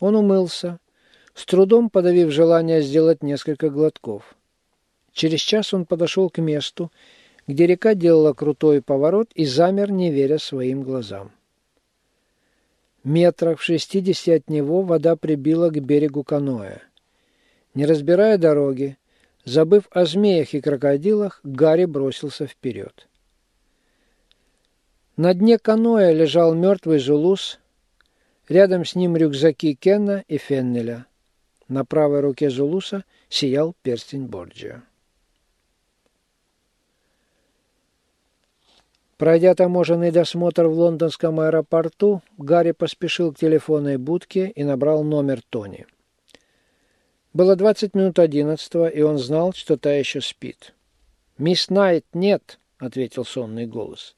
Он умылся, с трудом подавив желание сделать несколько глотков. Через час он подошел к месту, где река делала крутой поворот и замер, не веря своим глазам. Метрах в шестидесяти от него вода прибила к берегу каноэ. Не разбирая дороги, забыв о змеях и крокодилах, Гарри бросился вперед. На дне каноэ лежал мертвый Зулус, рядом с ним рюкзаки Кенна и Феннеля. На правой руке Зулуса сиял перстень Борджиа. Пройдя таможенный досмотр в лондонском аэропорту, Гарри поспешил к телефонной будке и набрал номер Тони. Было 20 минут одиннадцатого, и он знал, что та еще спит. «Мисс Найт, нет!» — ответил сонный голос.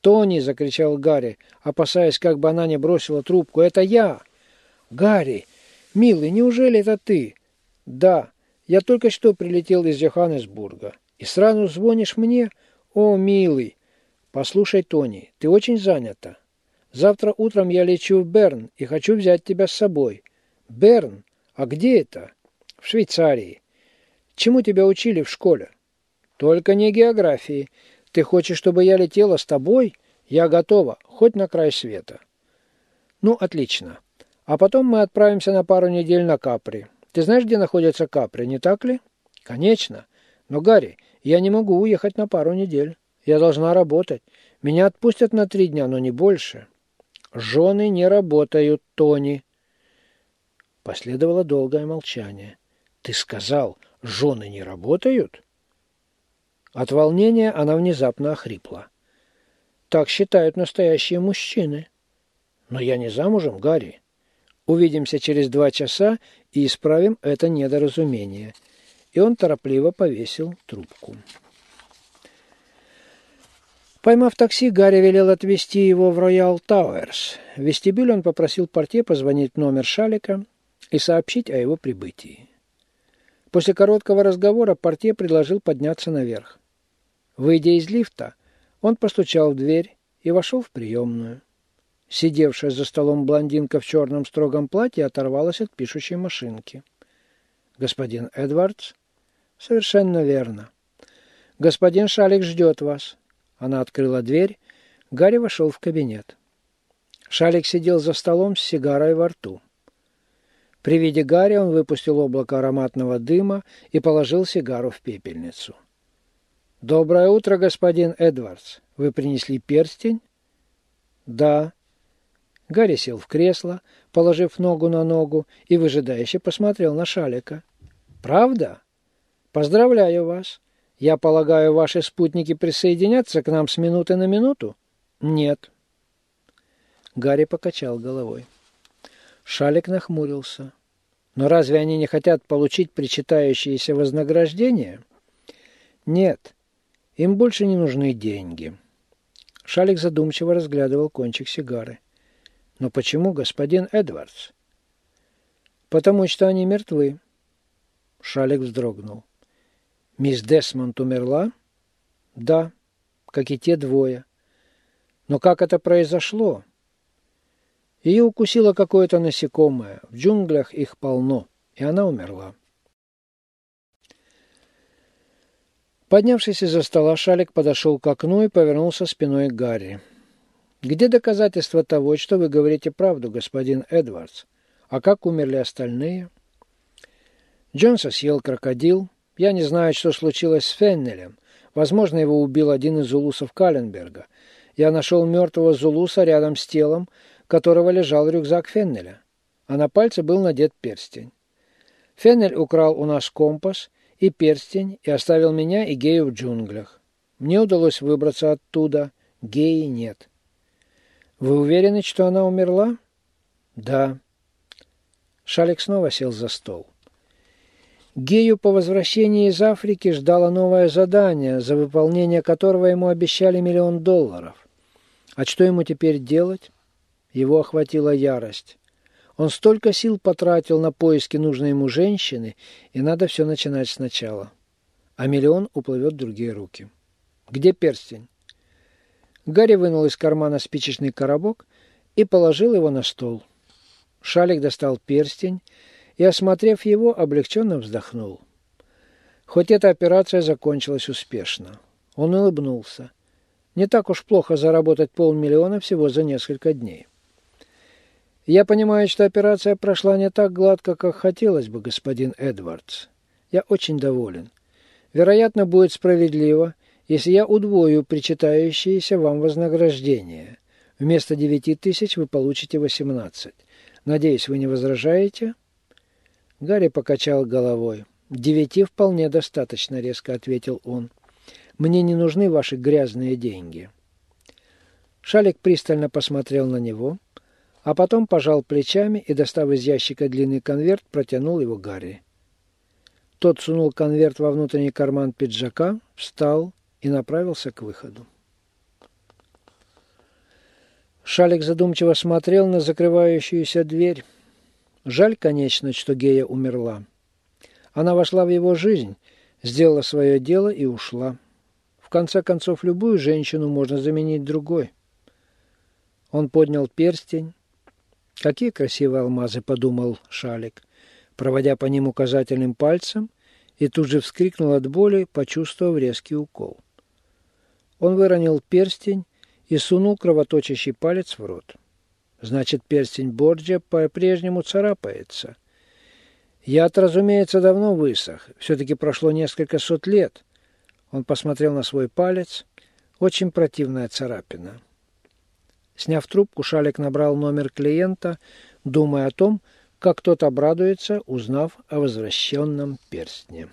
«Тони!» — закричал Гарри, опасаясь, как бы она не бросила трубку. «Это я!» «Гарри! Милый, неужели это ты?» «Да, я только что прилетел из Йоханнесбурга. И сразу звонишь мне? О, милый!» «Послушай, Тони, ты очень занята. Завтра утром я лечу в Берн и хочу взять тебя с собой». «Берн? А где это?» «В Швейцарии». «Чему тебя учили в школе?» «Только не географии. Ты хочешь, чтобы я летела с тобой? Я готова, хоть на край света». «Ну, отлично. А потом мы отправимся на пару недель на Капри. Ты знаешь, где находится Капри, не так ли?» «Конечно. Но, Гарри, я не могу уехать на пару недель». Я должна работать. Меня отпустят на три дня, но не больше. Жены не работают, Тони. Последовало долгое молчание. Ты сказал, жены не работают? От волнения она внезапно охрипла. Так считают настоящие мужчины. Но я не замужем, Гарри. Увидимся через два часа и исправим это недоразумение. И он торопливо повесил трубку. Поймав такси, Гарри велел отвезти его в Роял Тауэрс. В вестибюле он попросил портье позвонить в номер Шалика и сообщить о его прибытии. После короткого разговора портье предложил подняться наверх. Выйдя из лифта, он постучал в дверь и вошел в приемную. Сидевшая за столом блондинка в черном строгом платье оторвалась от пишущей машинки. «Господин Эдвардс?» «Совершенно верно. Господин Шалик ждет вас. Она открыла дверь. Гарри вошел в кабинет. Шалик сидел за столом с сигарой во рту. При виде Гарри он выпустил облако ароматного дыма и положил сигару в пепельницу. «Доброе утро, господин Эдвардс. Вы принесли перстень?» «Да». Гарри сел в кресло, положив ногу на ногу, и выжидающе посмотрел на Шалика. «Правда? Поздравляю вас. Я полагаю, ваши спутники присоединятся к нам с минуты на минуту? Нет. Гарри покачал головой. Шалик нахмурился. Но разве они не хотят получить причитающиеся вознаграждения? Нет. Им больше не нужны деньги. Шалик задумчиво разглядывал кончик сигары. Но почему, господин Эдвардс? Потому что они мертвы. Шалик вздрогнул. Мисс Десмонд умерла? Да, как и те двое. Но как это произошло? Ее укусило какое-то насекомое. В джунглях их полно, и она умерла. Поднявшись из-за стола, Шалик подошел к окну и повернулся спиной к Гарри. «Где доказательства того, что вы говорите правду, господин Эдвардс? А как умерли остальные?» Джонса съел крокодил, я не знаю, что случилось с Феннелем. Возможно, его убил один из зулусов Каленберга. Я нашел мертвого зулуса рядом с телом, которого лежал рюкзак Феннеля. А на пальце был надет перстень. Феннель украл у нас компас и перстень и оставил меня и Гею в джунглях. Мне удалось выбраться оттуда. Геи нет. Вы уверены, что она умерла? Да. Шалик снова сел за стол. Гею по возвращении из Африки ждало новое задание, за выполнение которого ему обещали миллион долларов. А что ему теперь делать? Его охватила ярость. Он столько сил потратил на поиски нужной ему женщины, и надо все начинать сначала. А миллион уплывет в другие руки. Где перстень? Гарри вынул из кармана спичечный коробок и положил его на стол. Шалик достал перстень и, осмотрев его, облегченно вздохнул. Хоть эта операция закончилась успешно. Он улыбнулся. Не так уж плохо заработать полмиллиона всего за несколько дней. Я понимаю, что операция прошла не так гладко, как хотелось бы, господин Эдвардс. Я очень доволен. Вероятно, будет справедливо, если я удвою причитающееся вам вознаграждение. Вместо девяти тысяч вы получите восемнадцать. Надеюсь, вы не возражаете?» Гарри покачал головой. «Девяти вполне достаточно», — резко ответил он. «Мне не нужны ваши грязные деньги». Шалик пристально посмотрел на него, а потом пожал плечами и, достав из ящика длинный конверт, протянул его Гарри. Тот сунул конверт во внутренний карман пиджака, встал и направился к выходу. Шалик задумчиво смотрел на закрывающуюся дверь. Жаль, конечно, что Гея умерла. Она вошла в его жизнь, сделала свое дело и ушла. В конце концов, любую женщину можно заменить другой. Он поднял перстень. «Какие красивые алмазы!» — подумал Шалик, проводя по ним указательным пальцем, и тут же вскрикнул от боли, почувствовав резкий укол. Он выронил перстень и сунул кровоточащий палец в рот. Значит, перстень Борджа по-прежнему царапается. Яд, разумеется, давно высох. Все-таки прошло несколько сот лет. Он посмотрел на свой палец. Очень противная царапина. Сняв трубку, Шалик набрал номер клиента, думая о том, как тот обрадуется, узнав о возвращенном перстне.